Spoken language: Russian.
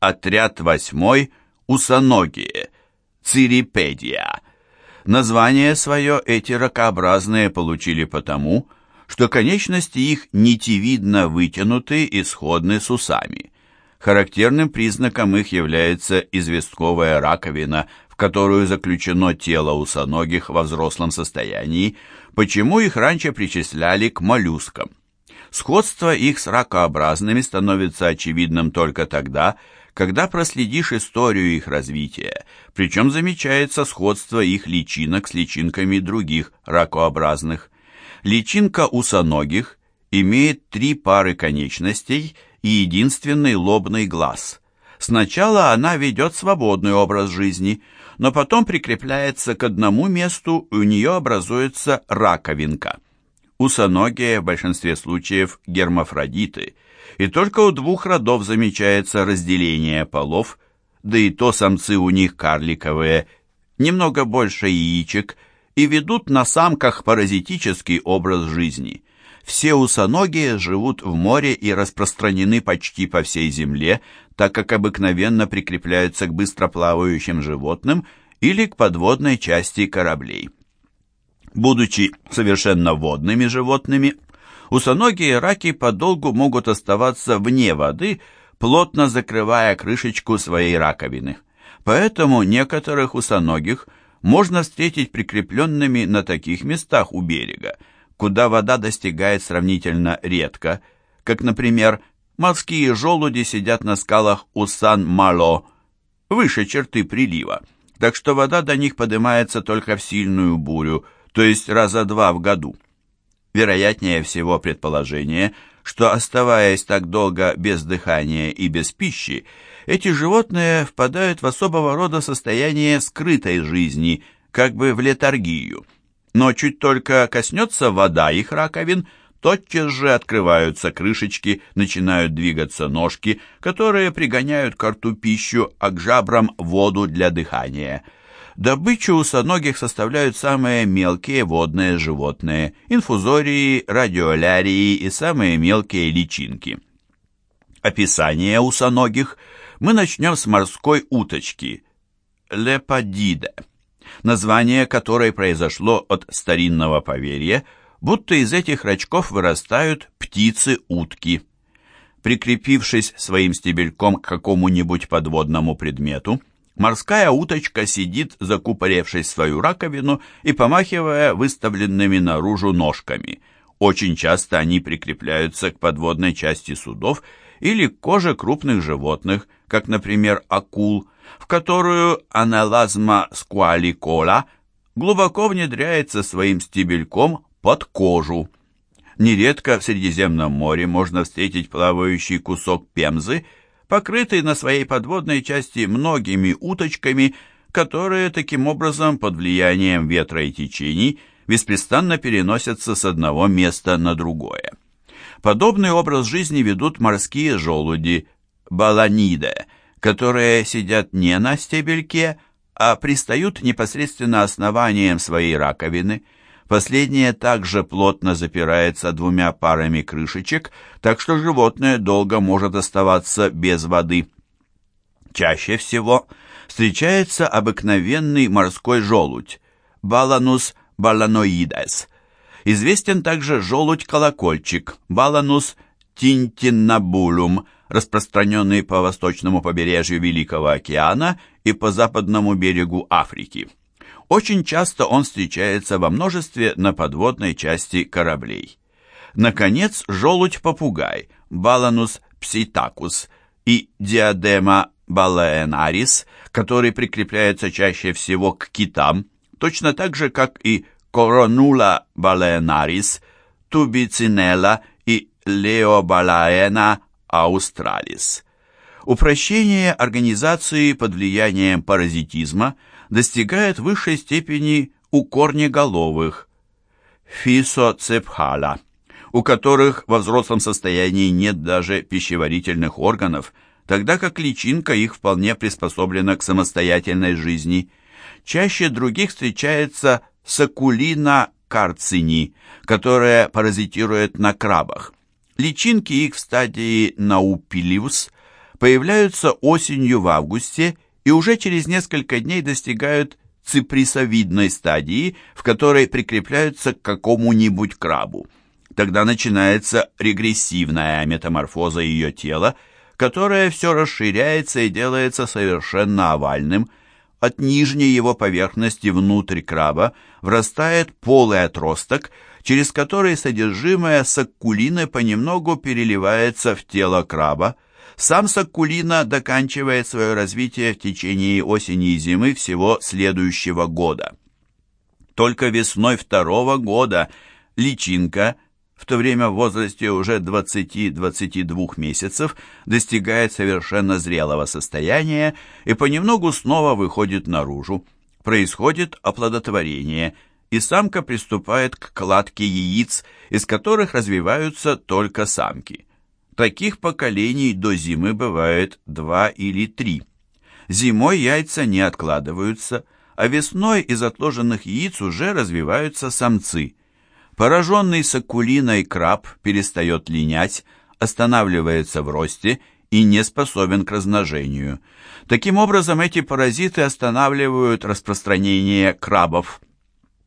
Отряд восьмой Усоногие. Цирипедия. Название свое эти ракообразные получили потому, что конечности их нитевидно вытянуты и сходны с усами. Характерным признаком их является известковая раковина, в которую заключено тело усоногих во взрослом состоянии, почему их раньше причисляли к моллюскам. Сходство их с ракообразными становится очевидным только тогда, когда проследишь историю их развития, причем замечается сходство их личинок с личинками других ракообразных. Личинка усоногих имеет три пары конечностей и единственный лобный глаз. Сначала она ведет свободный образ жизни, но потом прикрепляется к одному месту, и у нее образуется раковинка. Усоногие в большинстве случаев гермафродиты – и только у двух родов замечается разделение полов, да и то самцы у них карликовые, немного больше яичек, и ведут на самках паразитический образ жизни. Все усоногие живут в море и распространены почти по всей земле, так как обыкновенно прикрепляются к быстроплавающим животным или к подводной части кораблей. Будучи совершенно водными животными, Усоногие раки подолгу могут оставаться вне воды, плотно закрывая крышечку своей раковины. Поэтому некоторых усоногих можно встретить прикрепленными на таких местах у берега, куда вода достигает сравнительно редко, как, например, морские желуди сидят на скалах у Сан-Мало, выше черты прилива, так что вода до них поднимается только в сильную бурю, то есть раза два в году вероятнее всего предположение, что, оставаясь так долго без дыхания и без пищи, эти животные впадают в особого рода состояние скрытой жизни, как бы в летаргию. Но чуть только коснется вода их раковин, тотчас же открываются крышечки, начинают двигаться ножки, которые пригоняют к рту пищу, а к жабрам воду для дыхания – Добычу усоногих составляют самые мелкие водные животные – инфузории, радиолярии и самые мелкие личинки. Описание усоногих мы начнем с морской уточки – леподиде, название которой произошло от старинного поверья, будто из этих рачков вырастают птицы-утки. Прикрепившись своим стебельком к какому-нибудь подводному предмету – Морская уточка сидит, закупоревшись в свою раковину и помахивая выставленными наружу ножками. Очень часто они прикрепляются к подводной части судов или к коже крупных животных, как, например, акул, в которую анелазма скуаликола глубоко внедряется своим стебельком под кожу. Нередко в Средиземном море можно встретить плавающий кусок пемзы, покрытый на своей подводной части многими уточками, которые таким образом под влиянием ветра и течений беспрестанно переносятся с одного места на другое. Подобный образ жизни ведут морские желуди, баланиды, которые сидят не на стебельке, а пристают непосредственно основанием своей раковины – Последнее также плотно запирается двумя парами крышечек, так что животное долго может оставаться без воды. Чаще всего встречается обыкновенный морской желудь – Баланус баланоидес. Известен также желудь-колокольчик – Баланус тинтиннабулум, распространенный по восточному побережью Великого океана и по западному берегу Африки. Очень часто он встречается во множестве на подводной части кораблей. Наконец, желудь-попугай, Баланус пситакус и диадема балаенарис, который прикрепляется чаще всего к китам, точно так же, как и коронула балаенарис, тубицинелла и леобалаена аустралис. Упрощение организации под влиянием паразитизма – достигает высшей степени у корнеголовых фисоцепхала, у которых во взрослом состоянии нет даже пищеварительных органов, тогда как личинка их вполне приспособлена к самостоятельной жизни. Чаще других встречается сакулина карцини, которая паразитирует на крабах. Личинки их в стадии наупилиус появляются осенью в августе и уже через несколько дней достигают циприсовидной стадии, в которой прикрепляются к какому-нибудь крабу. Тогда начинается регрессивная метаморфоза ее тела, которое все расширяется и делается совершенно овальным. От нижней его поверхности внутрь краба врастает полый отросток, через который содержимое саккулины понемногу переливается в тело краба. Сам саккулина доканчивает свое развитие в течение осени и зимы всего следующего года. Только весной второго года личинка – в то время в возрасте уже 20-22 месяцев достигает совершенно зрелого состояния и понемногу снова выходит наружу. Происходит оплодотворение, и самка приступает к кладке яиц, из которых развиваются только самки. Таких поколений до зимы бывает два или три. Зимой яйца не откладываются, а весной из отложенных яиц уже развиваются самцы – Пораженный сакулиной краб перестает линять, останавливается в росте и не способен к размножению. Таким образом, эти паразиты останавливают распространение крабов.